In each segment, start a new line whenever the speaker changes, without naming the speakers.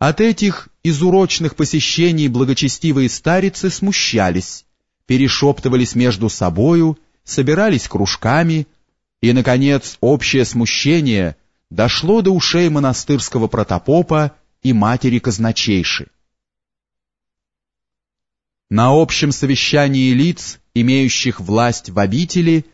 От этих изурочных посещений благочестивые старицы смущались, перешептывались между собою, собирались кружками, и, наконец, общее смущение дошло до ушей монастырского протопопа и матери казначейши. На общем совещании лиц, имеющих власть в обители,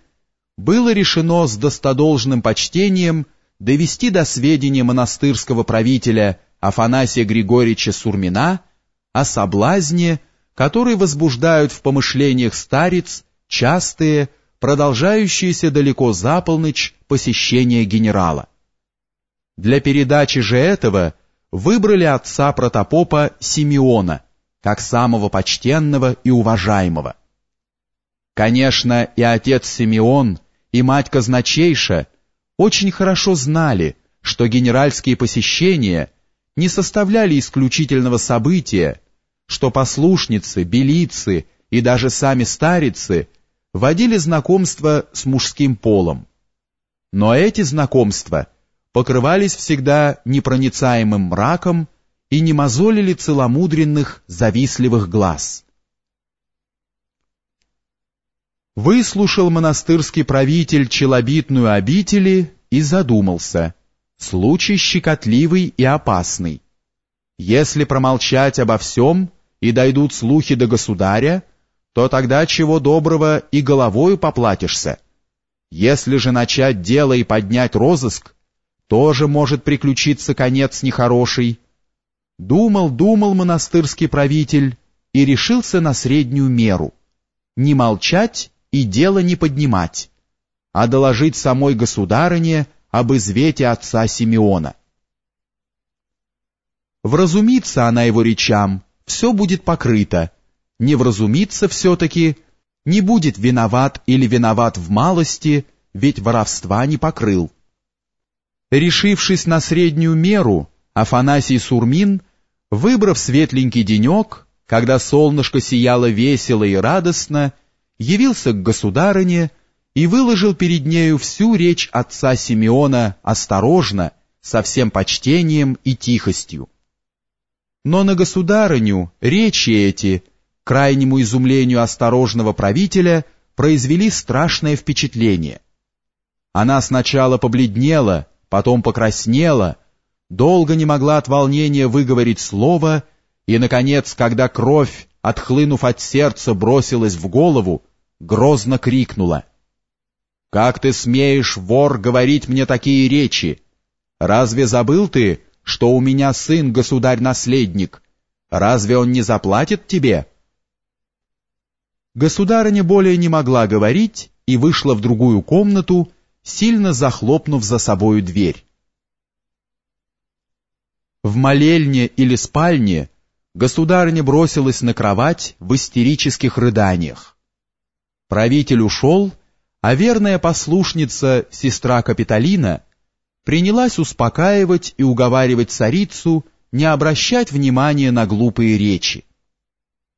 было решено с достодолжным почтением довести до сведения монастырского правителя Афанасия Григорьевича Сурмина о соблазне, который возбуждают в помышлениях старец частые, продолжающиеся далеко за полночь посещения генерала. Для передачи же этого выбрали отца протопопа Симеона, как самого почтенного и уважаемого. Конечно, и отец Симеон, и мать казначейша очень хорошо знали, что генеральские посещения не составляли исключительного события, что послушницы, белицы и даже сами старицы водили знакомства с мужским полом. Но эти знакомства покрывались всегда непроницаемым мраком и не мозолили целомудренных, завистливых глаз. Выслушал монастырский правитель челобитную обители и задумался. Случай щекотливый и опасный. Если промолчать обо всем и дойдут слухи до государя, то тогда чего доброго и головою поплатишься. Если же начать дело и поднять розыск, тоже может приключиться конец нехороший. Думал, думал монастырский правитель и решился на среднюю меру. Не молчать и дело не поднимать, а доложить самой государыне об извете отца Симеона. Вразумится она его речам, все будет покрыто, не вразумится все-таки, не будет виноват или виноват в малости, ведь воровства не покрыл. Решившись на среднюю меру, Афанасий Сурмин, выбрав светленький денек, когда солнышко сияло весело и радостно, явился к государыне и выложил перед нею всю речь отца Симеона осторожно, со всем почтением и тихостью. Но на государыню речи эти, крайнему изумлению осторожного правителя, произвели страшное впечатление. Она сначала побледнела, потом покраснела, долго не могла от волнения выговорить слово, и, наконец, когда кровь отхлынув от сердца, бросилась в голову, грозно крикнула. «Как ты смеешь, вор, говорить мне такие речи? Разве забыл ты, что у меня сын государь-наследник? Разве он не заплатит тебе?» Государыня более не могла говорить и вышла в другую комнату, сильно захлопнув за собою дверь. В молельне или спальне государыня бросилась на кровать в истерических рыданиях. Правитель ушел, а верная послушница, сестра Капитолина, принялась успокаивать и уговаривать царицу не обращать внимания на глупые речи.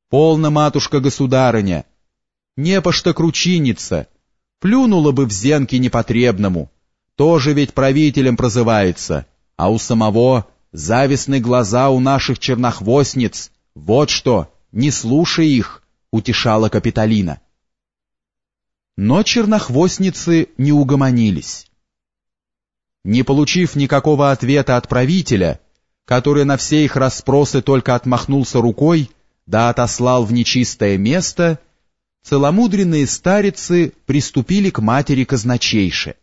«Полно, матушка-государыня! Не пошта кручиница! Плюнула бы в зенки непотребному! Тоже ведь правителем прозывается, а у самого Завистные глаза у наших чернохвостниц. Вот что, не слушай их, утешала Капитолина. Но чернохвостницы не угомонились. Не получив никакого ответа от правителя, который на все их расспросы только отмахнулся рукой, да отослал в нечистое место, целомудренные старицы приступили к матери казначейше.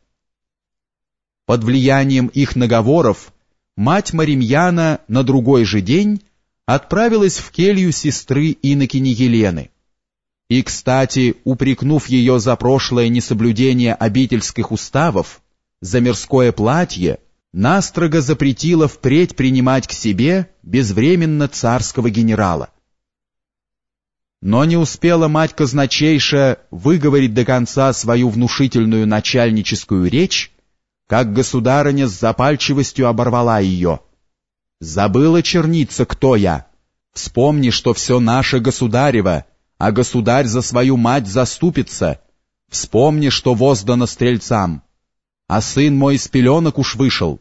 Под влиянием их наговоров мать Маримьяна на другой же день отправилась в келью сестры Инокини Елены. И, кстати, упрекнув ее за прошлое несоблюдение обительских уставов, за мирское платье, настрого запретила впредь принимать к себе безвременно царского генерала. Но не успела мать казначейша выговорить до конца свою внушительную начальническую речь, как государыня с запальчивостью оборвала ее. «Забыла черница, кто я? Вспомни, что все наше государево, а государь за свою мать заступится. Вспомни, что воздано стрельцам. А сын мой из пеленок уж вышел,